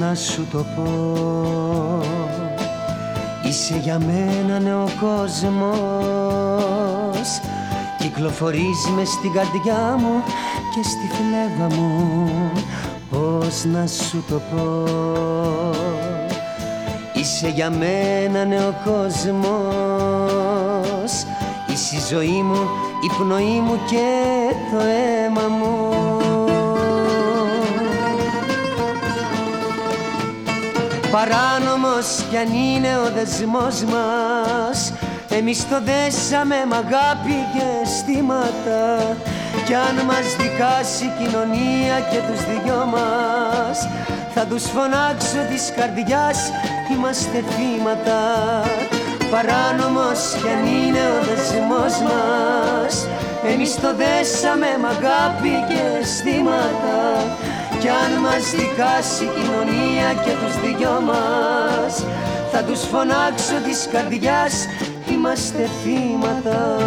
να σου το πω. Είσαι για μένα νέο κόσμος. Κυκλοφορείς μες στην καρδιά μου και στη φλέβα μου. Πώς να σου το πω. Είσαι για μένα νέο κόσμος. Είσαι η ζωή μου, η πνοή μου και το αίμα μου Παράνομος κι αν είναι ο δεσμός μας. Εμείς το δέσαμε μ' αγάπη και αισθήματα. Κι αν μας δικάσει η κοινωνία και τους δυο μας Θα τους φωνάξω της καρδιάς, είμαστε θύματα. Παράνομος κι αν είναι ο δεσμός μας. Εμείς το δέσαμε μ' αγάπη και αισθήματα κι αν μας δικάσει η κοινωνία και τους δυο μας Θα τους φωνάξω της καρδιάς, είμαστε θύματα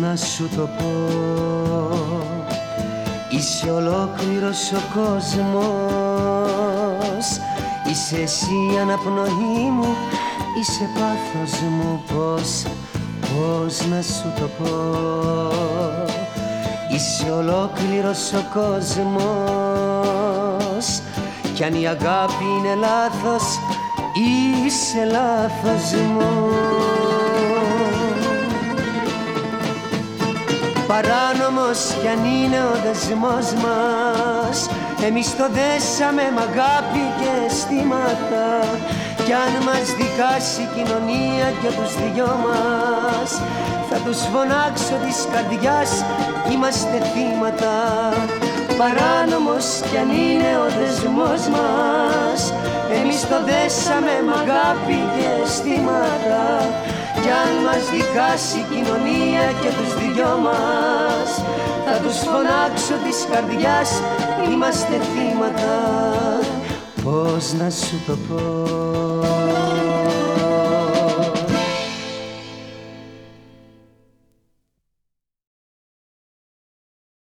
να σου το πω. Είσαι ολόκληρος ο κόσμος. Είσαι εσύ η αναπνοή μου. Είσαι πάθος μου. Πώς, πώς να σου το πω. Είσαι ολόκληρος ο κόσμος. Κι αν η αγάπη είναι λάθος Είσαι λάθος μου Παράνομος κι αν είναι ο δεσμός μας. Εμείς το δέσαμε μ' αγάπη και αισθήματα. Κι αν μας δικάσει η κοινωνία και τους δυο μας Θα τους φωνάξω της καρδιάς, είμαστε θύματα. Παράνομος κι αν είναι ο δεσμός μας Εμείς το δέσαμε μ' αγάπη και αισθήματα. Κι αν μας δικάσει η κοινωνία και τους δυο μας Θα τους φωνάξω της καρδιάς, είμαστε θύματα. Πώς να σου το πω